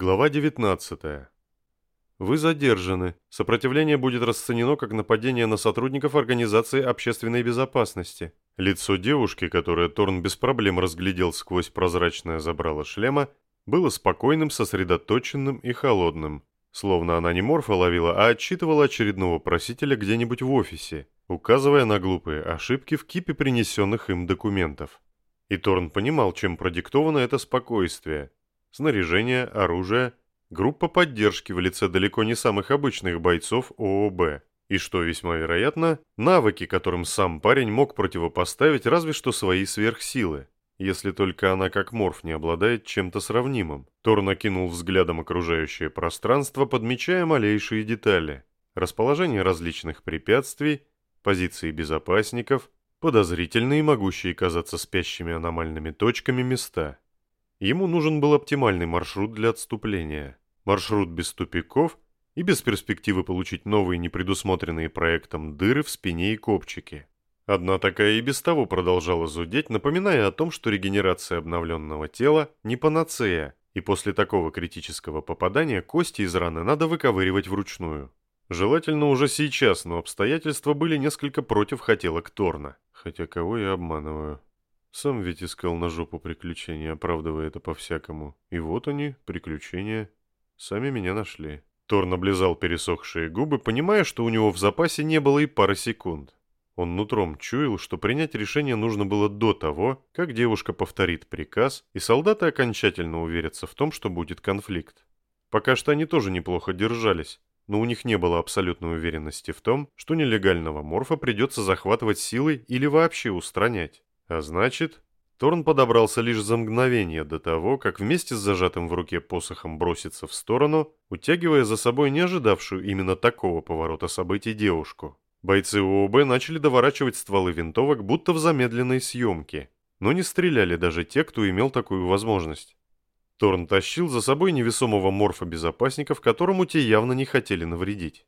Глава 19. Вы задержаны. Сопротивление будет расценено как нападение на сотрудников Организации общественной безопасности. Лицо девушки, которое Торн без проблем разглядел сквозь прозрачное забрало шлема, было спокойным, сосредоточенным и холодным. Словно она не морфа ловила, а отчитывала очередного просителя где-нибудь в офисе, указывая на глупые ошибки в кипе принесенных им документов. И Торн понимал, чем продиктовано это спокойствие – снаряжение, оружие, группа поддержки в лице далеко не самых обычных бойцов ООБ. И что весьма вероятно, навыки, которым сам парень мог противопоставить разве что свои сверхсилы. Если только она как морф не обладает чем-то сравнимым. Тор накинул взглядом окружающее пространство, подмечая малейшие детали. Расположение различных препятствий, позиции безопасников, подозрительные, могущие казаться спящими аномальными точками места. Ему нужен был оптимальный маршрут для отступления. Маршрут без тупиков и без перспективы получить новые непредусмотренные проектом дыры в спине и копчике. Одна такая и без того продолжала зудеть, напоминая о том, что регенерация обновленного тела не панацея, и после такого критического попадания кости из раны надо выковыривать вручную. Желательно уже сейчас, но обстоятельства были несколько против хотелок Торна. Хотя кого я обманываю? Сам ведь искал на жопу приключения, оправдывая это по-всякому. И вот они, приключения. Сами меня нашли. Тор наблизал пересохшие губы, понимая, что у него в запасе не было и пары секунд. Он нутром чуял, что принять решение нужно было до того, как девушка повторит приказ, и солдаты окончательно уверятся в том, что будет конфликт. Пока что они тоже неплохо держались, но у них не было абсолютной уверенности в том, что нелегального морфа придется захватывать силой или вообще устранять. А значит, Торн подобрался лишь за мгновение до того, как вместе с зажатым в руке посохом бросится в сторону, утягивая за собой не ожидавшую именно такого поворота событий девушку. Бойцы ООБ начали доворачивать стволы винтовок, будто в замедленной съемке, но не стреляли даже те, кто имел такую возможность. Торн тащил за собой невесомого морфа безопасников, которому те явно не хотели навредить.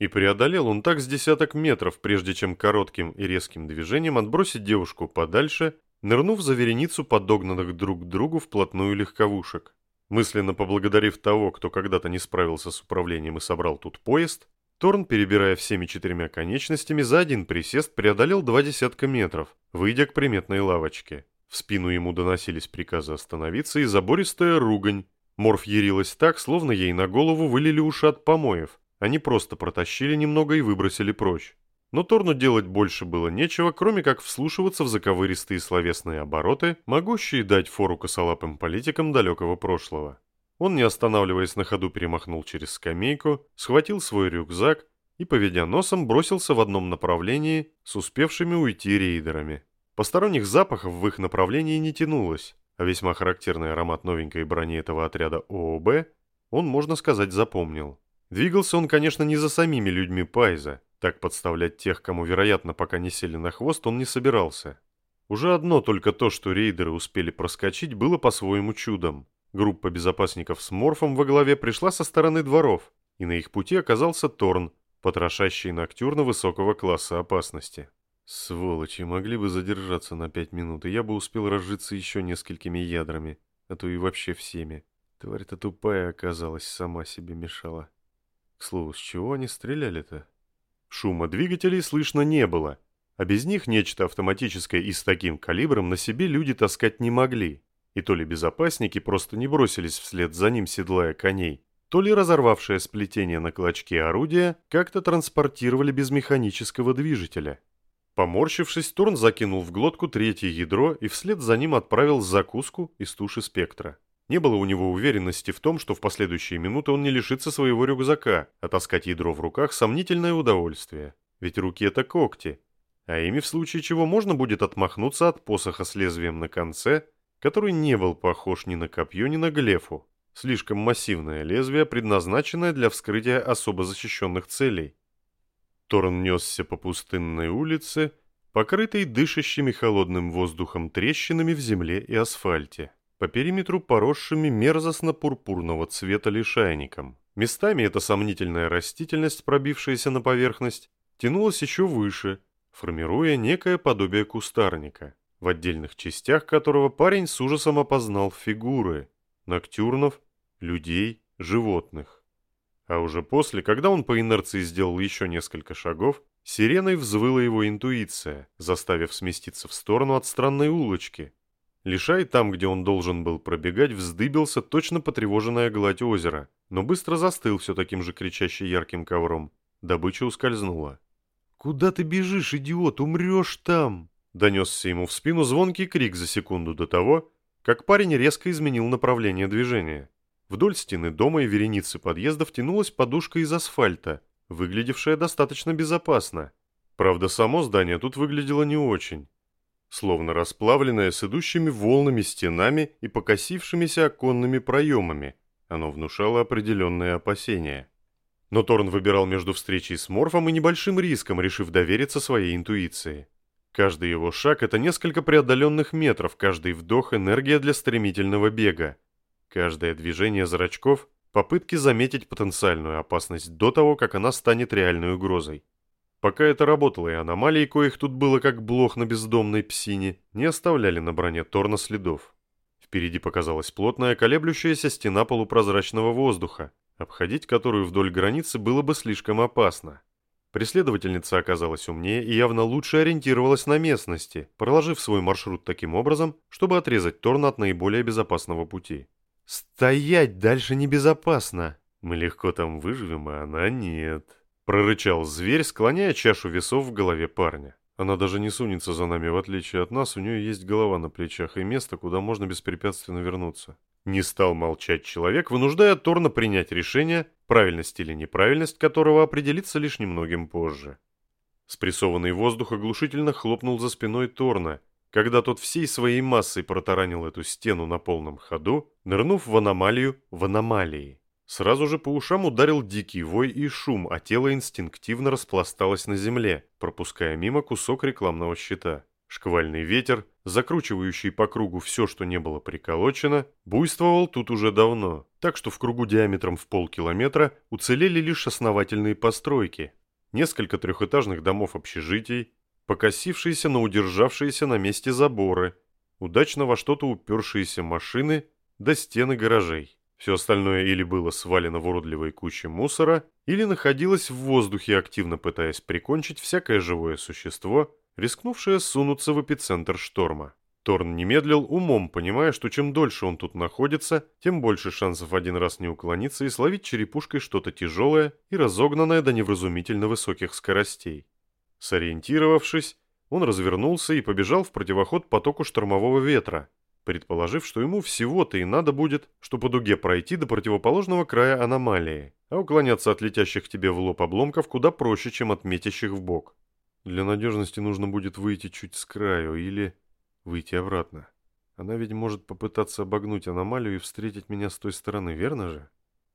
И преодолел он так с десяток метров, прежде чем коротким и резким движением отбросить девушку подальше, нырнув за вереницу подогнанных друг к другу вплотную легковушек. Мысленно поблагодарив того, кто когда-то не справился с управлением и собрал тут поезд, Торн, перебирая всеми четырьмя конечностями, за один присест преодолел два десятка метров, выйдя к приметной лавочке. В спину ему доносились приказы остановиться и забористая ругань. Морф ярилась так, словно ей на голову вылили уши от помоев, они просто протащили немного и выбросили прочь. Но Торну делать больше было нечего, кроме как вслушиваться в заковыристые словесные обороты, могущие дать фору косолапым политикам далекого прошлого. Он, не останавливаясь на ходу, перемахнул через скамейку, схватил свой рюкзак и, поведя носом, бросился в одном направлении с успевшими уйти рейдерами. Посторонних запахов в их направлении не тянулось, а весьма характерный аромат новенькой брони этого отряда ООБ он, можно сказать, запомнил. Двигался он, конечно, не за самими людьми Пайза. Так подставлять тех, кому, вероятно, пока не сели на хвост, он не собирался. Уже одно только то, что рейдеры успели проскочить, было по-своему чудом. Группа безопасников с Морфом во главе пришла со стороны дворов, и на их пути оказался Торн, потрошащий ноктюрна высокого класса опасности. Сволочи, могли бы задержаться на пять минут, и я бы успел разжиться еще несколькими ядрами, а то и вообще всеми. Тварь-то тупая оказалась, сама себе мешала. К слову, с чего они стреляли-то? Шума двигателей слышно не было, а без них нечто автоматическое и с таким калибром на себе люди таскать не могли. И то ли безопасники просто не бросились вслед за ним, седлая коней, то ли разорвавшее сплетение на клочке орудия как-то транспортировали без механического движителя. Поморщившись, Торн закинул в глотку третье ядро и вслед за ним отправил закуску из туши спектра. Не было у него уверенности в том, что в последующие минуты он не лишится своего рюкзака, а таскать ядро в руках – сомнительное удовольствие. Ведь руки – это когти, а ими в случае чего можно будет отмахнуться от посоха с лезвием на конце, который не был похож ни на копье, ни на глефу. Слишком массивное лезвие, предназначенное для вскрытия особо защищенных целей. Торн несся по пустынной улице, покрытой дышащими холодным воздухом трещинами в земле и асфальте по периметру поросшими мерзостно-пурпурного цвета лишайником. Местами эта сомнительная растительность, пробившаяся на поверхность, тянулась еще выше, формируя некое подобие кустарника, в отдельных частях которого парень с ужасом опознал фигуры – ноктюрнов, людей, животных. А уже после, когда он по инерции сделал еще несколько шагов, сиреной взвыла его интуиция, заставив сместиться в сторону от странной улочки. Лишай там, где он должен был пробегать, вздыбился точно потревоженная гладь озера, но быстро застыл все таким же кричаще ярким ковром. Добыча ускользнула. «Куда ты бежишь, идиот? Умрешь там!» Донесся ему в спину звонкий крик за секунду до того, как парень резко изменил направление движения. Вдоль стены дома и вереницы подъездов тянулась подушка из асфальта, выглядевшая достаточно безопасно. Правда, само здание тут выглядело не очень. Словно расплавленное с идущими волнами стенами и покосившимися оконными проемами, оно внушало определенные опасения. Но Торн выбирал между встречей с Морфом и небольшим риском, решив довериться своей интуиции. Каждый его шаг – это несколько преодоленных метров, каждый вдох – энергия для стремительного бега. Каждое движение зрачков – попытки заметить потенциальную опасность до того, как она станет реальной угрозой. Пока это работало, и аномалии, коих тут было как блох на бездомной псине, не оставляли на броне Торна следов. Впереди показалась плотная, колеблющаяся стена полупрозрачного воздуха, обходить которую вдоль границы было бы слишком опасно. Преследовательница оказалась умнее и явно лучше ориентировалась на местности, проложив свой маршрут таким образом, чтобы отрезать Торна от наиболее безопасного пути. «Стоять дальше небезопасно!» «Мы легко там выживем, а она нет», — прорычал зверь, склоняя чашу весов в голове парня. Она даже не сунется за нами, в отличие от нас, у нее есть голова на плечах и место, куда можно беспрепятственно вернуться. Не стал молчать человек, вынуждая Торна принять решение, правильность или неправильность которого определится лишь немногим позже. Спрессованный воздух оглушительно хлопнул за спиной Торна, когда тот всей своей массой протаранил эту стену на полном ходу, нырнув в аномалию в аномалии. Сразу же по ушам ударил дикий вой и шум, а тело инстинктивно распласталось на земле, пропуская мимо кусок рекламного щита. Шквальный ветер, закручивающий по кругу все, что не было приколочено, буйствовал тут уже давно, так что в кругу диаметром в полкилометра уцелели лишь основательные постройки. Несколько трехэтажных домов общежитий, покосившиеся, но удержавшиеся на месте заборы, удачно во что-то упершиеся машины до стены гаражей. Все остальное или было свалено в уродливой куче мусора, или находилось в воздухе, активно пытаясь прикончить всякое живое существо, рискнувшая сунуться в эпицентр шторма. Торн не медлил умом, понимая, что чем дольше он тут находится, тем больше шансов один раз не уклониться и словить черепушкой что-то тяжелое и разогнанное до невразумительно высоких скоростей. Сориентировавшись, он развернулся и побежал в противоход потоку штормового ветра, предположив, что ему всего-то и надо будет, что по дуге пройти до противоположного края аномалии, а уклоняться от летящих тебе в лоб обломков куда проще, чем от метящих в бок. Для надежности нужно будет выйти чуть с краю или выйти обратно. Она ведь может попытаться обогнуть аномалию и встретить меня с той стороны, верно же?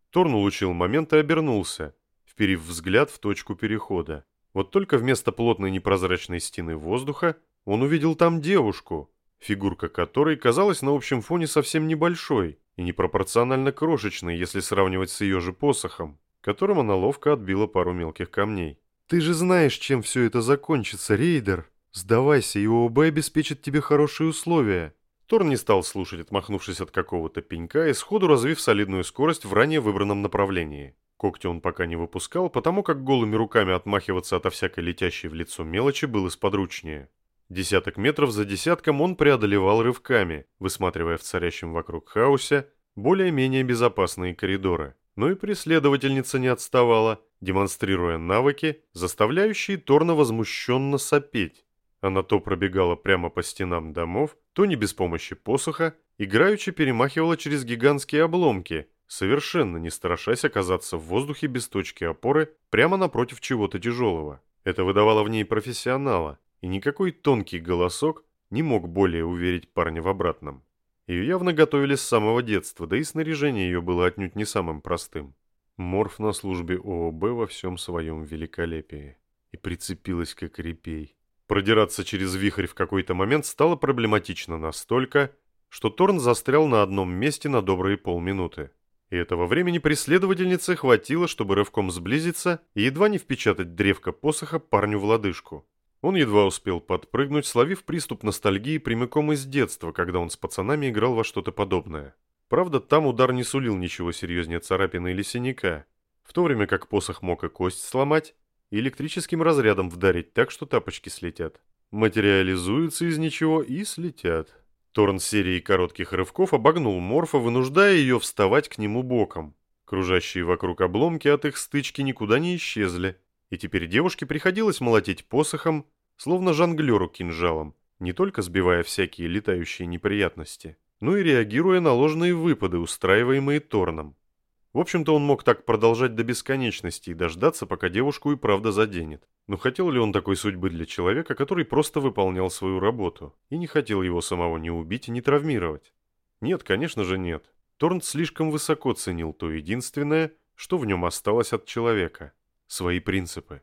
Торн улучил момент и обернулся, вперив взгляд в точку перехода. Вот только вместо плотной непрозрачной стены воздуха он увидел там девушку, фигурка которой казалась на общем фоне совсем небольшой и непропорционально крошечной, если сравнивать с ее же посохом, которым она ловко отбила пару мелких камней. «Ты же знаешь, чем все это закончится, рейдер. Сдавайся, и ООБ обеспечит тебе хорошие условия». Торн не стал слушать, отмахнувшись от какого-то пенька и сходу развив солидную скорость в ранее выбранном направлении. Когти он пока не выпускал, потому как голыми руками отмахиваться ото всякой летящей в лицо мелочи было сподручнее. Десяток метров за десятком он преодолевал рывками, высматривая в царящем вокруг хаосе более-менее безопасные коридоры. Но и преследовательница не отставала, демонстрируя навыки, заставляющие Торна возмущенно сопеть. Она то пробегала прямо по стенам домов, то не без помощи посоха, играючи перемахивала через гигантские обломки, совершенно не страшась оказаться в воздухе без точки опоры прямо напротив чего-то тяжелого. Это выдавало в ней профессионала, и никакой тонкий голосок не мог более уверить парня в обратном. Ее явно готовили с самого детства, да и снаряжение ее было отнюдь не самым простым. Морф на службе ООБ во всем своем великолепии. И прицепилась как репей. Продираться через вихрь в какой-то момент стало проблематично настолько, что Торн застрял на одном месте на добрые полминуты. И этого времени преследовательнице хватило, чтобы рывком сблизиться и едва не впечатать древко посоха парню в лодыжку. Он едва успел подпрыгнуть, словив приступ ностальгии прямиком из детства, когда он с пацанами играл во что-то подобное. Правда, там удар не сулил ничего серьезнее царапины или синяка, в то время как посох мог и кость сломать, и электрическим разрядом вдарить так, что тапочки слетят. Материализуются из ничего и слетят. Торн серии коротких рывков обогнул Морфа, вынуждая ее вставать к нему боком. Кружащие вокруг обломки от их стычки никуда не исчезли, и теперь девушке приходилось молотить посохом, словно жонглеру кинжалом, не только сбивая всякие летающие неприятности, но и реагируя на ложные выпады, устраиваемые Торном. В общем-то, он мог так продолжать до бесконечности и дождаться, пока девушку и правда заденет. Но хотел ли он такой судьбы для человека, который просто выполнял свою работу, и не хотел его самого ни убить, ни травмировать? Нет, конечно же нет. Торн слишком высоко ценил то единственное, что в нем осталось от человека – свои принципы.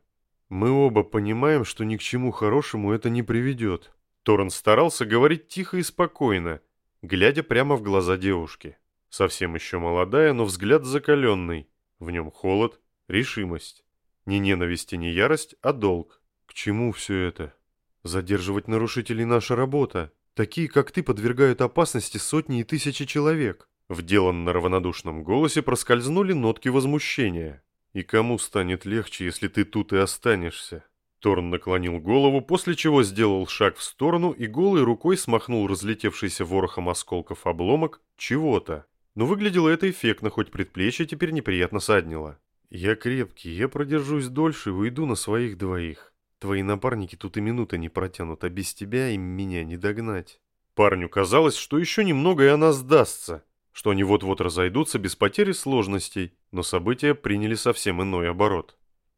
Мы оба понимаем, что ни к чему хорошему это не приведет. Торн старался говорить тихо и спокойно, глядя прямо в глаза девушки. Совсем еще молодая, но взгляд закаленный. В нем холод, решимость. Не ненависть и не ярость, а долг. К чему все это? Задерживать нарушителей наша работа. Такие, как ты, подвергают опасности сотни и тысячи человек. В деланно равнодушном голосе проскользнули нотки возмущения. «И кому станет легче, если ты тут и останешься?» Торн наклонил голову, после чего сделал шаг в сторону и голой рукой смахнул разлетевшийся ворохом осколков обломок чего-то. Но выглядело это эффектно, хоть предплечье теперь неприятно саднило. «Я крепкий, я продержусь дольше и уйду на своих двоих. Твои напарники тут и минуты не протянут, а без тебя им меня не догнать». Парню казалось, что еще немного и она сдастся, что они вот-вот разойдутся без потери сложностей, но события приняли совсем иной оборот.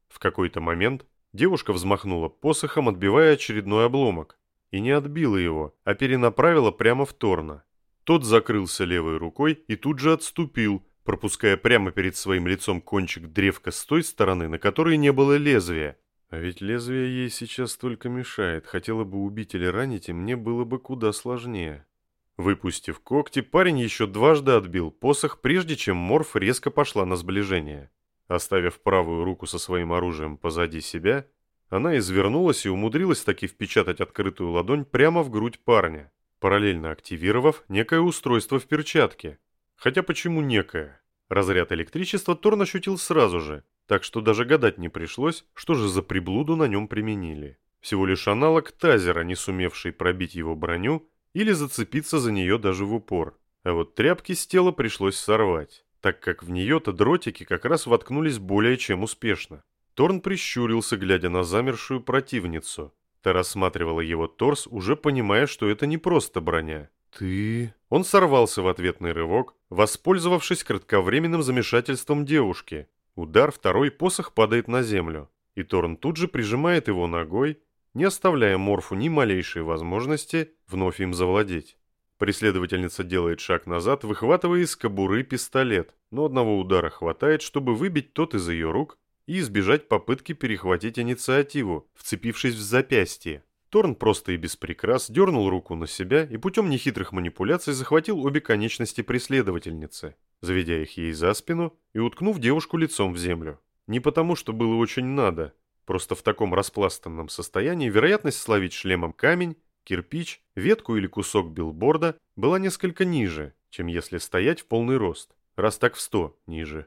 В какой-то момент девушка взмахнула посохом, отбивая очередной обломок, и не отбила его, а перенаправила прямо в Торна. Тот закрылся левой рукой и тут же отступил, пропуская прямо перед своим лицом кончик древка с той стороны, на которой не было лезвия. А ведь лезвие ей сейчас только мешает. Хотела бы убить или ранить, и мне было бы куда сложнее. Выпустив когти, парень еще дважды отбил посох, прежде чем Морф резко пошла на сближение. Оставив правую руку со своим оружием позади себя, она извернулась и умудрилась таки впечатать открытую ладонь прямо в грудь парня параллельно активировав некое устройство в перчатке. Хотя почему некое? Разряд электричества Торн ощутил сразу же, так что даже гадать не пришлось, что же за приблуду на нем применили. Всего лишь аналог тазера, не сумевший пробить его броню или зацепиться за нее даже в упор. А вот тряпки с тела пришлось сорвать, так как в нее-то дротики как раз воткнулись более чем успешно. Торн прищурился, глядя на замершую противницу. Та рассматривала его торс, уже понимая, что это не просто броня. «Ты...» Он сорвался в ответный рывок, воспользовавшись кратковременным замешательством девушки. Удар, второй посох падает на землю, и Торн тут же прижимает его ногой, не оставляя Морфу ни малейшей возможности вновь им завладеть. Преследовательница делает шаг назад, выхватывая из кобуры пистолет, но одного удара хватает, чтобы выбить тот из ее рук и избежать попытки перехватить инициативу, вцепившись в запястье. Торн просто и без прикрас дернул руку на себя и путем нехитрых манипуляций захватил обе конечности преследовательницы, заведя их ей за спину и уткнув девушку лицом в землю. Не потому, что было очень надо, просто в таком распластанном состоянии вероятность словить шлемом камень, кирпич, ветку или кусок билборда была несколько ниже, чем если стоять в полный рост, раз так в сто ниже.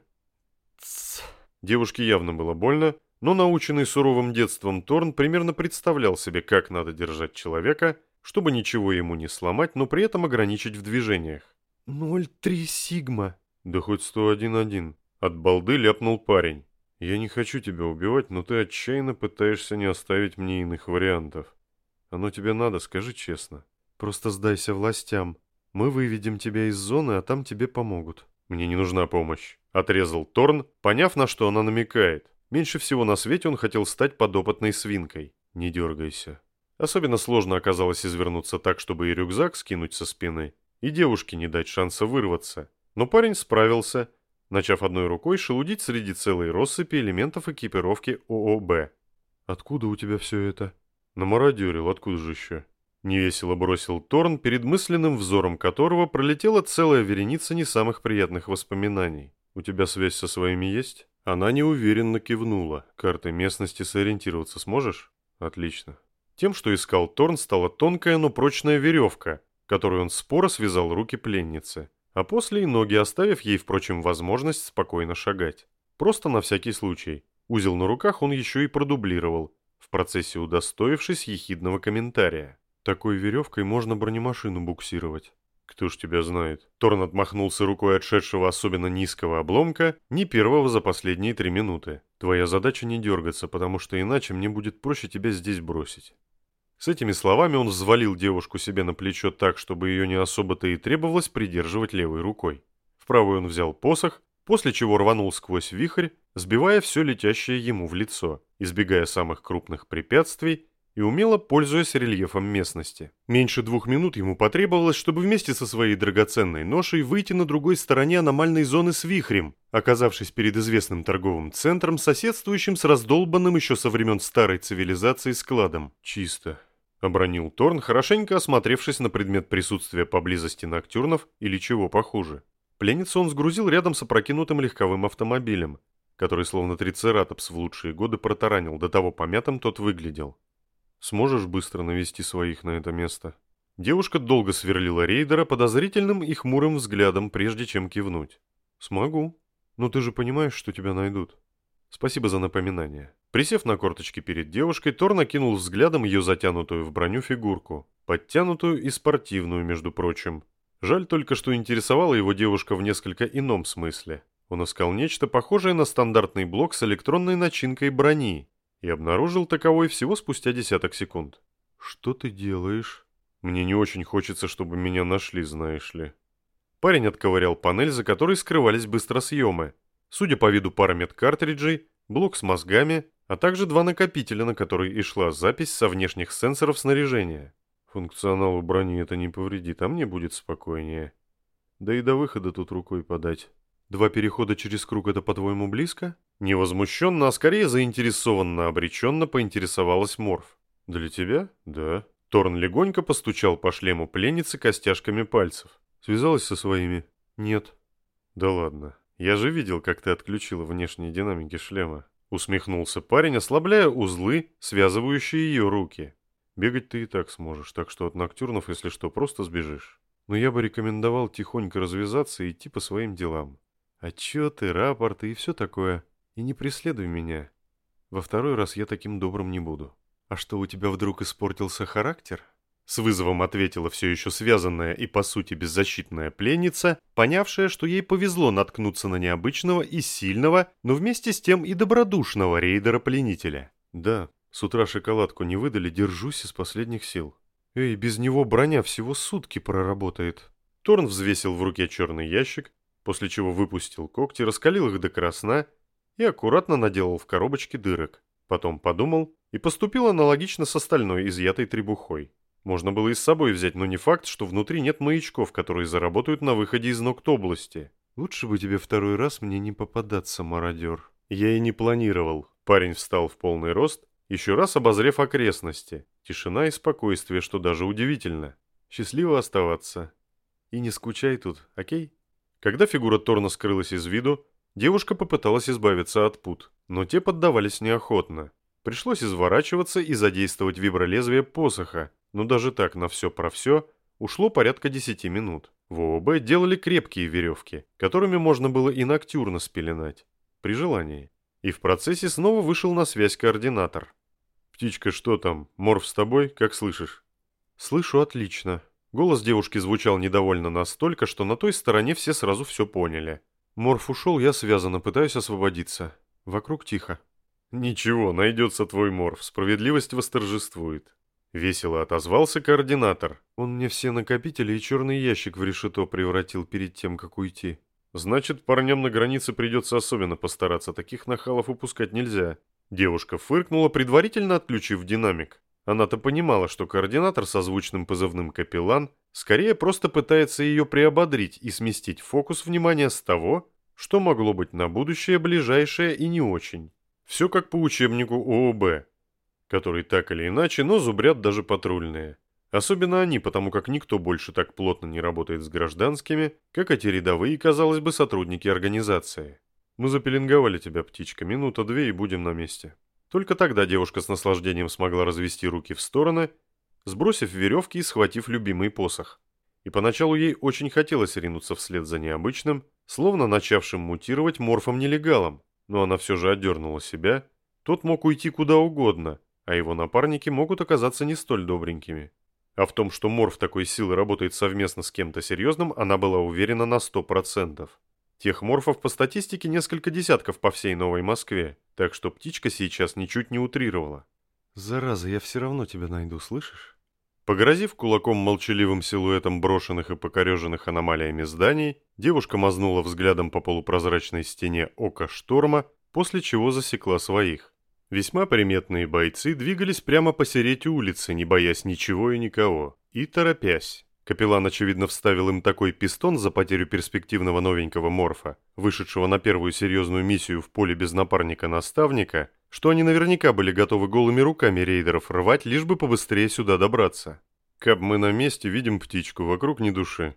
Тссс. Девушке явно было больно, но наученный суровым детством Торн примерно представлял себе, как надо держать человека, чтобы ничего ему не сломать, но при этом ограничить в движениях. «Ноль три сигма». «Да хоть сто один один». От балды ляпнул парень. «Я не хочу тебя убивать, но ты отчаянно пытаешься не оставить мне иных вариантов. Оно тебе надо, скажи честно. Просто сдайся властям. Мы выведем тебя из зоны, а там тебе помогут». «Мне не нужна помощь», — отрезал Торн, поняв, на что она намекает. Меньше всего на свете он хотел стать подопытной свинкой. «Не дергайся». Особенно сложно оказалось извернуться так, чтобы и рюкзак скинуть со спины, и девушке не дать шанса вырваться. Но парень справился, начав одной рукой шелудить среди целой россыпи элементов экипировки ООБ. «Откуда у тебя все это?» «Намародерил, откуда же еще?» Невесело бросил Торн, перед мысленным взором которого пролетела целая вереница не самых приятных воспоминаний. «У тебя связь со своими есть?» Она неуверенно кивнула. «Карты местности сориентироваться сможешь?» «Отлично». Тем, что искал Торн, стала тонкая, но прочная веревка, которую он споро связал руки пленницы. А после и ноги, оставив ей, впрочем, возможность спокойно шагать. Просто на всякий случай. Узел на руках он еще и продублировал, в процессе удостоившись ехидного комментария. Такой веревкой можно бронемашину буксировать. Кто ж тебя знает? Торн отмахнулся рукой отшедшего особенно низкого обломка, не первого за последние три минуты. Твоя задача не дергаться, потому что иначе мне будет проще тебя здесь бросить. С этими словами он взвалил девушку себе на плечо так, чтобы ее не особо-то и требовалось придерживать левой рукой. В правую он взял посох, после чего рванул сквозь вихрь, сбивая все летящее ему в лицо, избегая самых крупных препятствий и умело пользуясь рельефом местности. Меньше двух минут ему потребовалось, чтобы вместе со своей драгоценной ношей выйти на другой стороне аномальной зоны с вихрем, оказавшись перед известным торговым центром, соседствующим с раздолбанным еще со времен старой цивилизации складом. «Чисто», — обронил Торн, хорошенько осмотревшись на предмет присутствия поблизости ноктюрнов или чего похуже. Пленницу он сгрузил рядом с опрокинутым легковым автомобилем, который словно трицератопс в лучшие годы протаранил, до того помятым тот выглядел. Сможешь быстро навести своих на это место?» Девушка долго сверлила рейдера подозрительным и хмурым взглядом, прежде чем кивнуть. «Смогу. Но ты же понимаешь, что тебя найдут. Спасибо за напоминание». Присев на корточки перед девушкой, Тор накинул взглядом ее затянутую в броню фигурку. Подтянутую и спортивную, между прочим. Жаль только, что интересовала его девушка в несколько ином смысле. Он искал нечто похожее на стандартный блок с электронной начинкой брони, и обнаружил таковой всего спустя десяток секунд. «Что ты делаешь?» «Мне не очень хочется, чтобы меня нашли, знаешь ли». Парень отковырял панель, за которой скрывались быстросъемы. Судя по виду пара медкартриджей, блок с мозгами, а также два накопителя, на которые и шла запись со внешних сенсоров снаряжения. Функционалу брони это не повредит, а мне будет спокойнее. Да и до выхода тут рукой подать. Два перехода через круг это, по-твоему, близко? Невозмущенно, а скорее заинтересованно обреченно поинтересовалась Морф. «Для тебя? Да». Торн легонько постучал по шлему пленницы костяшками пальцев. «Связалась со своими?» «Нет». «Да ладно. Я же видел, как ты отключила внешние динамики шлема». Усмехнулся парень, ослабляя узлы, связывающие ее руки. «Бегать ты и так сможешь, так что от ноктюрнов, если что, просто сбежишь. Но я бы рекомендовал тихонько развязаться и идти по своим делам. Отчеты, рапорты и все такое. И не преследуй меня. Во второй раз я таким добрым не буду. А что, у тебя вдруг испортился характер? С вызовом ответила все еще связанная и по сути беззащитная пленница, понявшая, что ей повезло наткнуться на необычного и сильного, но вместе с тем и добродушного рейдера-пленителя. Да, с утра шоколадку не выдали, держусь из последних сил. Эй, без него броня всего сутки проработает. Торн взвесил в руке черный ящик, после чего выпустил когти, раскалил их до красна и аккуратно наделал в коробочке дырок. Потом подумал и поступил аналогично с остальной изъятой требухой. Можно было и с собой взять, но не факт, что внутри нет маячков, которые заработают на выходе из ногт области. Лучше бы тебе второй раз мне не попадаться, мародер. Я и не планировал. Парень встал в полный рост, еще раз обозрев окрестности. Тишина и спокойствие, что даже удивительно. Счастливо оставаться. И не скучай тут, окей? Когда фигура Торна скрылась из виду, Девушка попыталась избавиться от пут, но те поддавались неохотно. Пришлось изворачиваться и задействовать вибролезвие посоха, но даже так на все про все ушло порядка 10 минут. В ООБ делали крепкие веревки, которыми можно было и ноктюрно спеленать, при желании. И в процессе снова вышел на связь координатор. «Птичка, что там? Морф с тобой? Как слышишь?» «Слышу отлично». Голос девушки звучал недовольно настолько, что на той стороне все сразу все поняли. Морф ушел, я связана, пытаюсь освободиться. Вокруг тихо. «Ничего, найдется твой морф, справедливость восторжествует». Весело отозвался координатор. Он мне все накопители и черный ящик в решето превратил перед тем, как уйти. Значит, парням на границе придется особенно постараться, таких нахалов упускать нельзя. Девушка фыркнула, предварительно отключив динамик. Она-то понимала, что координатор со звучным позывным «Капеллан» скорее просто пытается ее приободрить и сместить фокус внимания с того, что могло быть на будущее ближайшее и не очень. Все как по учебнику ООБ, который так или иначе, но зубрят даже патрульные. Особенно они, потому как никто больше так плотно не работает с гражданскими, как эти рядовые, казалось бы, сотрудники организации. Мы запеленговали тебя, птичка, минута-две и будем на месте. Только тогда девушка с наслаждением смогла развести руки в стороны, сбросив веревки и схватив любимый посох. и поначалу ей очень хотелось ринуться вслед за необычным, словно начавшим мутировать морфом-нелегалом, но она все же отдернула себя. Тот мог уйти куда угодно, а его напарники могут оказаться не столь добренькими. А в том, что морф такой силы работает совместно с кем-то серьезным, она была уверена на сто процентов. Тех морфов по статистике несколько десятков по всей Новой Москве, так что птичка сейчас ничуть не утрировала. «Зараза, я все равно тебя найду, слышишь?» Погрозив кулаком молчаливым силуэтом брошенных и покореженных аномалиями зданий, девушка мазнула взглядом по полупрозрачной стене ока шторма, после чего засекла своих. Весьма приметные бойцы двигались прямо посередине улицы, не боясь ничего и никого, и торопясь. Капеллан, очевидно, вставил им такой пистон за потерю перспективного новенького морфа, вышедшего на первую серьезную миссию в поле без напарника-наставника, что они наверняка были готовы голыми руками рейдеров рвать, лишь бы побыстрее сюда добраться. Каб мы на месте видим птичку, вокруг ни души.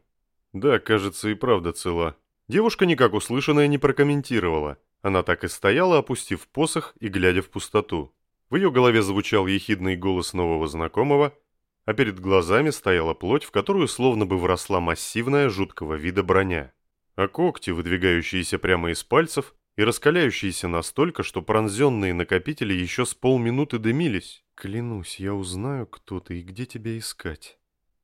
Да, кажется, и правда цела. Девушка никак услышанное не прокомментировала. Она так и стояла, опустив посох и глядя в пустоту. В ее голове звучал ехидный голос нового знакомого, а перед глазами стояла плоть, в которую словно бы вросла массивная жуткого вида броня. А когти, выдвигающиеся прямо из пальцев и раскаляющиеся настолько, что пронзенные накопители еще с полминуты дымились. «Клянусь, я узнаю, кто ты и где тебя искать.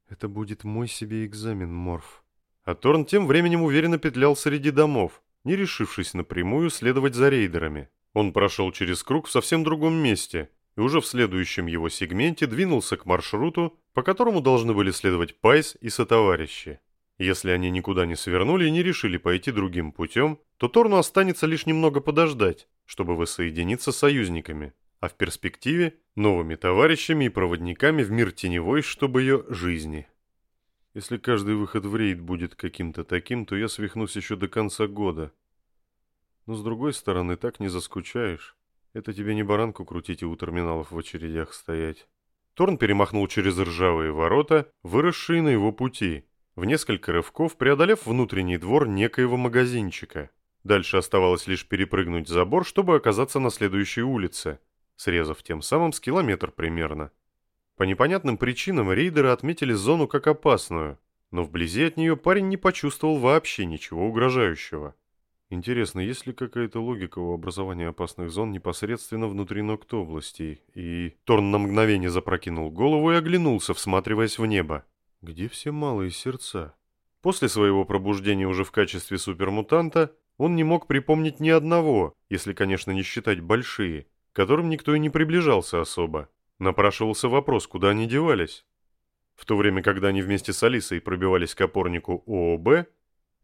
Это будет мой себе экзамен, Морф». А Торн тем временем уверенно петлял среди домов, не решившись напрямую следовать за рейдерами. Он прошел через круг в совсем другом месте – и уже в следующем его сегменте двинулся к маршруту, по которому должны были следовать Пайс и сотоварищи. Если они никуда не свернули и не решили пойти другим путем, то Торну останется лишь немного подождать, чтобы воссоединиться с союзниками, а в перспективе новыми товарищами и проводниками в мир теневой, чтобы ее жизни. Если каждый выход в рейд будет каким-то таким, то я свихнусь еще до конца года. Но с другой стороны, так не заскучаешь. Это тебе не баранку крутить и у терминалов в очередях стоять. Торн перемахнул через ржавые ворота, выросшие на его пути, в несколько рывков преодолев внутренний двор некоего магазинчика. Дальше оставалось лишь перепрыгнуть забор, чтобы оказаться на следующей улице, срезав тем самым с километр примерно. По непонятным причинам рейдеры отметили зону как опасную, но вблизи от нее парень не почувствовал вообще ничего угрожающего. Интересно, есть ли какая-то логика у образования опасных зон непосредственно внутри Ноктобласти? И Торн на мгновение запрокинул голову и оглянулся, всматриваясь в небо. Где все малые сердца? После своего пробуждения уже в качестве супермутанта он не мог припомнить ни одного, если, конечно, не считать большие, к которым никто и не приближался особо. Напрашивался вопрос, куда они девались. В то время, когда они вместе с Алисой пробивались к опорнику ООБ,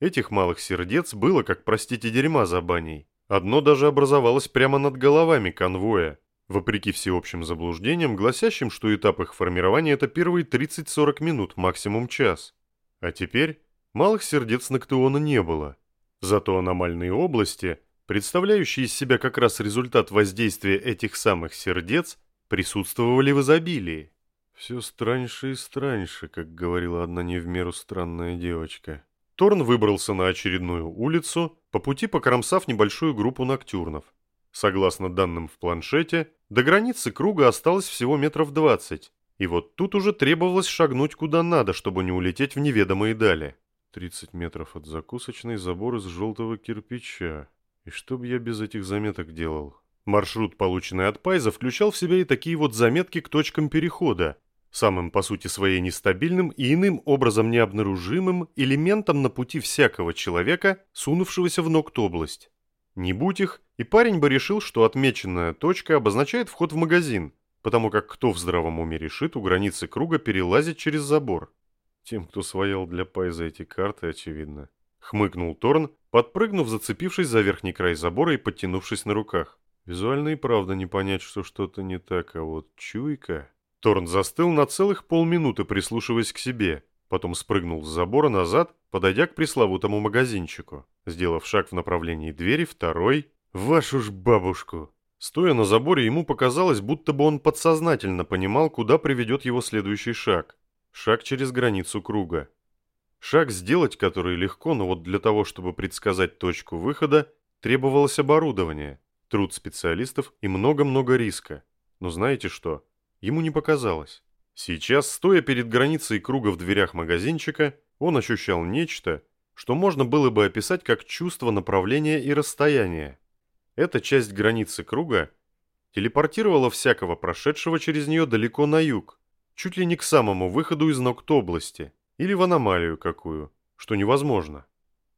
Этих малых сердец было, как, простите, дерьма за баней. Одно даже образовалось прямо над головами конвоя, вопреки всеобщим заблуждениям, гласящим, что этап их формирования – это первые 30-40 минут, максимум час. А теперь малых сердец Ноктуона не было. Зато аномальные области, представляющие из себя как раз результат воздействия этих самых сердец, присутствовали в изобилии. «Все страньше и страньше», как говорила одна не в меру странная девочка. Торн выбрался на очередную улицу, по пути покромсав небольшую группу ноктюрнов. Согласно данным в планшете, до границы круга осталось всего метров двадцать, и вот тут уже требовалось шагнуть куда надо, чтобы не улететь в неведомые дали. Тридцать метров от закусочной забор из желтого кирпича. И что бы я без этих заметок делал? Маршрут, полученный от Пайза, включал в себя и такие вот заметки к точкам перехода, самым по сути своей нестабильным и иным образом необнаружимым элементом на пути всякого человека, сунувшегося в Нокт-область. Не будь их, и парень бы решил, что отмеченная точка обозначает вход в магазин, потому как кто в здравом уме решит у границы круга перелазить через забор. Тем, кто своял для Пайза эти карты, очевидно. Хмыкнул Торн, подпрыгнув, зацепившись за верхний край забора и подтянувшись на руках. Визуально и правда не понять, что что-то не так, а вот чуйка... Торн застыл на целых полминуты, прислушиваясь к себе, потом спрыгнул с забора назад, подойдя к пресловутому магазинчику. Сделав шаг в направлении двери, второй... Вашу ж бабушку! Стоя на заборе, ему показалось, будто бы он подсознательно понимал, куда приведет его следующий шаг. Шаг через границу круга. Шаг сделать который легко, но вот для того, чтобы предсказать точку выхода, требовалось оборудование, труд специалистов и много-много риска. Но знаете что? Ему не показалось. Сейчас, стоя перед границей круга в дверях магазинчика, он ощущал нечто, что можно было бы описать как чувство направления и расстояния. Эта часть границы круга телепортировала всякого прошедшего через нее далеко на юг, чуть ли не к самому выходу из Нокт-области, или в аномалию какую, что невозможно.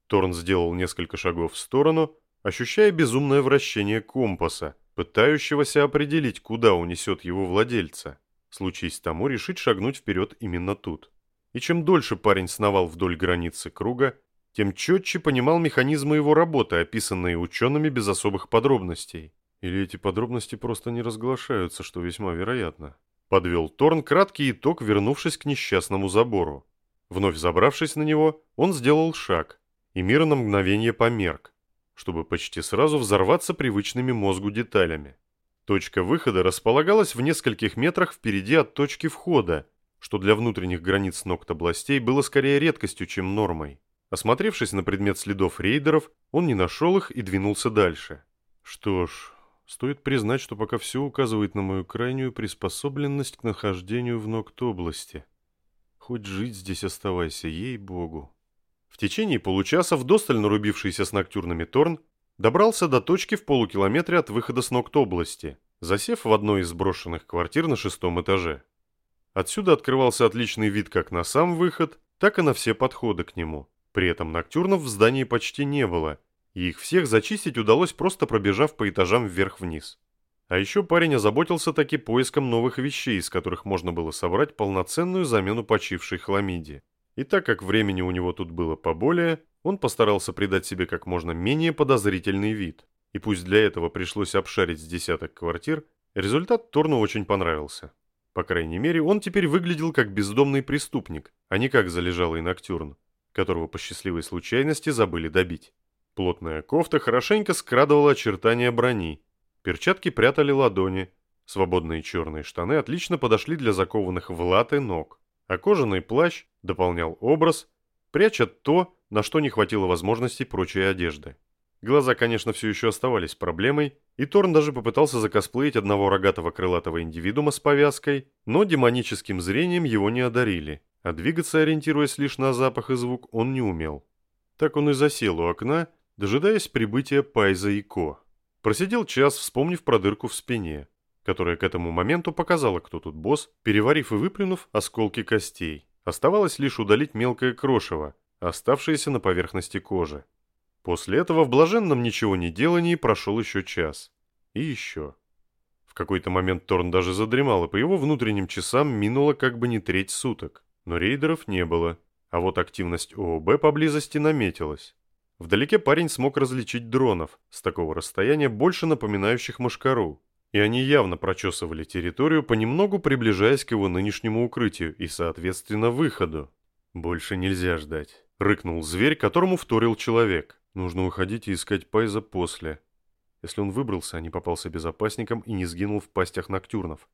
Торн сделал несколько шагов в сторону, ощущая безумное вращение компаса, пытающегося определить, куда унесет его владельца. Случись тому решить шагнуть вперед именно тут. И чем дольше парень сновал вдоль границы круга, тем четче понимал механизмы его работы, описанные учеными без особых подробностей. Или эти подробности просто не разглашаются, что весьма вероятно. Подвел Торн краткий итог, вернувшись к несчастному забору. Вновь забравшись на него, он сделал шаг, и мир на мгновение померк, чтобы почти сразу взорваться привычными мозгу деталями. Точка выхода располагалась в нескольких метрах впереди от точки входа, что для внутренних границ ногт областей было скорее редкостью, чем нормой. Осмотревшись на предмет следов рейдеров, он не нашел их и двинулся дальше. Что ж, стоит признать, что пока все указывает на мою крайнюю приспособленность к нахождению в ногт области. Хоть жить здесь оставайся, ей-богу. В течение получаса вдосталь нарубившийся с ноктюрнами Торн добрался до точки в полукилометре от выхода с ногт области, засев в одной из брошенных квартир на шестом этаже. Отсюда открывался отличный вид как на сам выход, так и на все подходы к нему. При этом ноктюрнов в здании почти не было, и их всех зачистить удалось просто пробежав по этажам вверх-вниз. А еще парень озаботился таки поиском новых вещей, из которых можно было собрать полноценную замену почившей хламиде. И так как времени у него тут было поболее, он постарался придать себе как можно менее подозрительный вид. И пусть для этого пришлось обшарить с десяток квартир, результат Торну очень понравился. По крайней мере, он теперь выглядел как бездомный преступник, а не как залежалый ноктюрн, которого по счастливой случайности забыли добить. Плотная кофта хорошенько скрадывала очертания брони, перчатки прятали ладони, свободные черные штаны отлично подошли для закованных в латы ног а кожаный плащ дополнял образ, пряча то, на что не хватило возможностей прочей одежды. Глаза, конечно, все еще оставались проблемой, и Торн даже попытался закосплеить одного рогатого крылатого индивидуума с повязкой, но демоническим зрением его не одарили, а двигаться, ориентируясь лишь на запах и звук, он не умел. Так он и засел у окна, дожидаясь прибытия Пайза и Ко. Просидел час, вспомнив про дырку в спине которая к этому моменту показала, кто тут босс, переварив и выплюнув осколки костей. Оставалось лишь удалить мелкое крошево, оставшееся на поверхности кожи. После этого в блаженном ничего не делании прошел еще час. И еще. В какой-то момент Торн даже задремал, и по его внутренним часам минуло как бы не треть суток. Но рейдеров не было, а вот активность ООБ поблизости наметилась. Вдалеке парень смог различить дронов, с такого расстояния больше напоминающих мошкару, и они явно прочесывали территорию, понемногу приближаясь к его нынешнему укрытию и, соответственно, выходу. «Больше нельзя ждать», — рыкнул зверь, которому вторил человек. «Нужно уходить и искать Пайза после». Если он выбрался, а не попался безопасником и не сгинул в пастях ноктюрнов.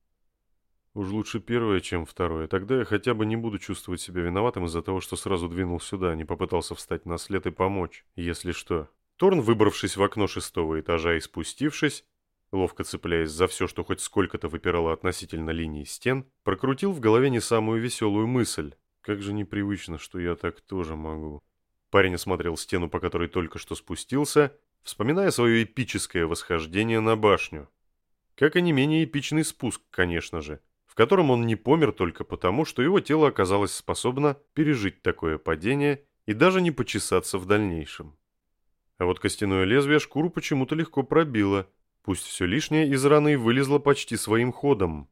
Уж лучше первое, чем второе. Тогда я хотя бы не буду чувствовать себя виноватым из-за того, что сразу двинул сюда, а не попытался встать на след и помочь, если что. Торн, выбравшись в окно шестого этажа и спустившись, ловко цепляясь за все, что хоть сколько-то выпирало относительно линии стен, прокрутил в голове не самую веселую мысль. Как же непривычно, что я так тоже могу. Парень осмотрел стену, по которой только что спустился, вспоминая свое эпическое восхождение на башню. Как и не менее эпичный спуск, конечно же, в котором он не помер только потому, что его тело оказалось способно пережить такое падение и даже не почесаться в дальнейшем. А вот костяное лезвие шкуру почему-то легко пробило – Пусть все лишнее из раны вылезло почти своим ходом.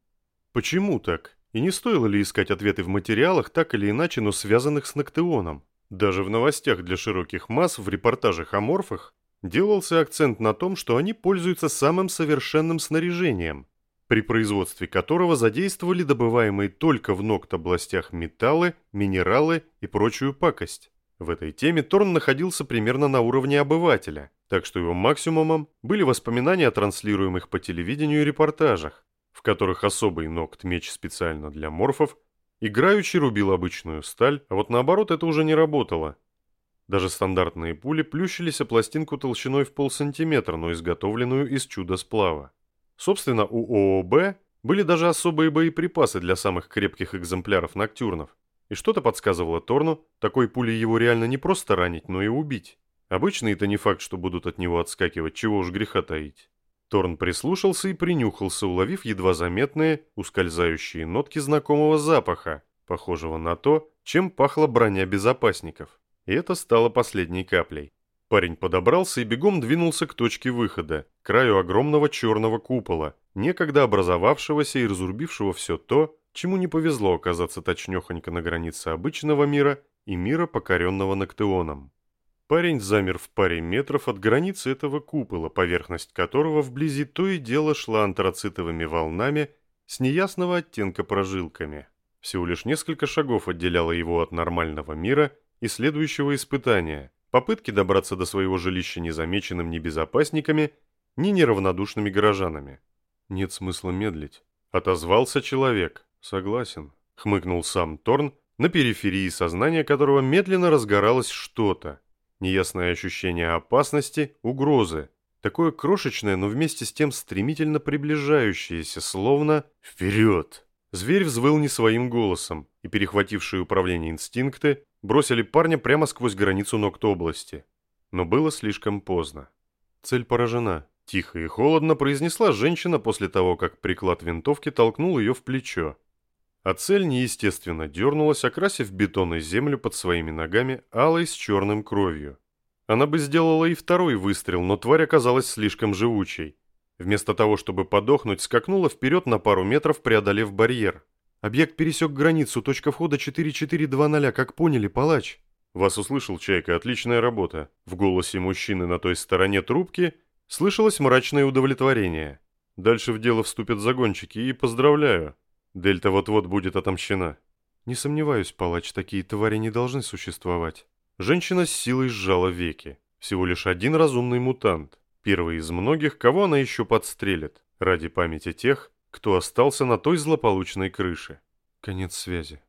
Почему так? И не стоило ли искать ответы в материалах, так или иначе, но связанных с Ноктеоном? Даже в новостях для широких масс, в репортажах о морфах, делался акцент на том, что они пользуются самым совершенным снаряжением, при производстве которого задействовали добываемые только в ногт областях металлы, минералы и прочую пакость. В этой теме Торн находился примерно на уровне обывателя – так что его максимумом были воспоминания о транслируемых по телевидению репортажах, в которых особый ногт-меч специально для морфов играющий рубил обычную сталь, а вот наоборот это уже не работало. Даже стандартные пули плющились о пластинку толщиной в полсантиметра, но изготовленную из чудо-сплава. Собственно, у ООБ были даже особые боеприпасы для самых крепких экземпляров ноктюрнов. И что-то подсказывало Торну, такой пулей его реально не просто ранить, но и убить. Обычно это не факт, что будут от него отскакивать, чего уж греха таить. Торн прислушался и принюхался, уловив едва заметные, ускользающие нотки знакомого запаха, похожего на то, чем пахла броня безопасников. И это стало последней каплей. Парень подобрался и бегом двинулся к точке выхода, краю огромного черного купола, некогда образовавшегося и разрубившего все то, чему не повезло оказаться точнёхонько на границе обычного мира и мира, покоренного Ноктеоном. Парень замер в паре метров от границы этого купола, поверхность которого вблизи то и дело шла антрацитовыми волнами с неясного оттенка прожилками. Всего лишь несколько шагов отделяло его от нормального мира и следующего испытания – попытки добраться до своего жилища незамеченным ни безопасниками, ни неравнодушными горожанами. Нет смысла медлить. Отозвался человек. Согласен. Хмыкнул сам Торн, на периферии сознания которого медленно разгоралось что-то – Неясное ощущение опасности, угрозы. Такое крошечное, но вместе с тем стремительно приближающееся, словно «Вперед!». Зверь взвыл не своим голосом, и перехватившие управление инстинкты бросили парня прямо сквозь границу Нокт-области. Но было слишком поздно. Цель поражена. Тихо и холодно произнесла женщина после того, как приклад винтовки толкнул ее в плечо. А цель неестественно дернулась, окрасив бетон и землю под своими ногами алой с черным кровью. Она бы сделала и второй выстрел, но тварь оказалась слишком живучей. Вместо того, чтобы подохнуть, скакнула вперед на пару метров, преодолев барьер. «Объект пересек границу, точка входа 4420, как поняли, палач?» «Вас услышал, Чайка, отличная работа». В голосе мужчины на той стороне трубки слышалось мрачное удовлетворение. Дальше в дело вступят загонщики, и поздравляю. Дельта вот-вот будет отомщена. Не сомневаюсь, палач, такие твари не должны существовать. Женщина с силой сжала веки. Всего лишь один разумный мутант. Первый из многих, кого она еще подстрелит. Ради памяти тех, кто остался на той злополучной крыше. Конец связи.